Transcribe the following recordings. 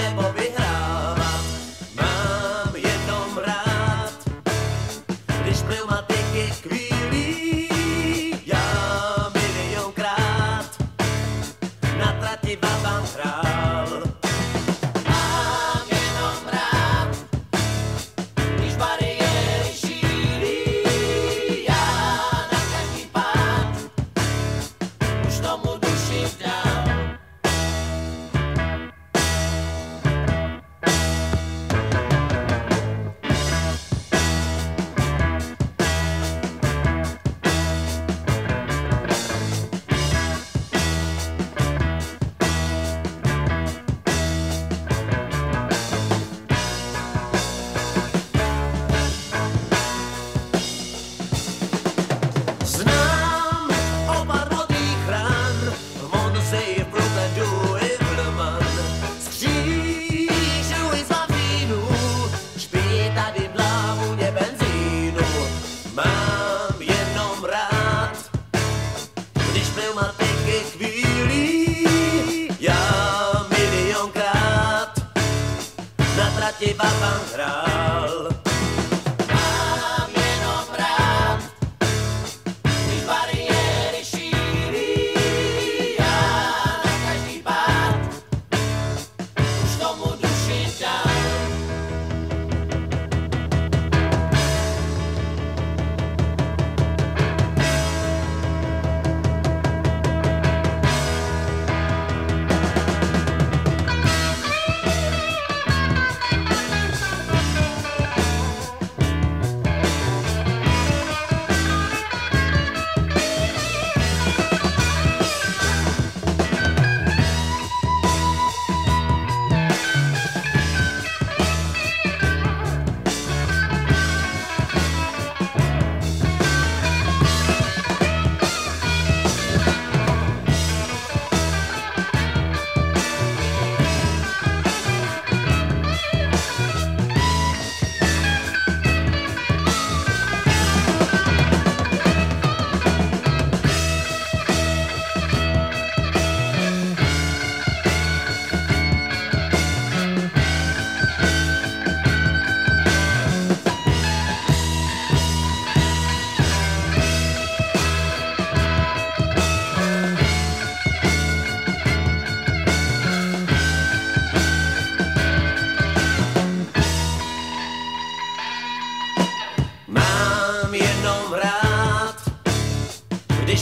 remember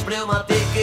Když pneumatiky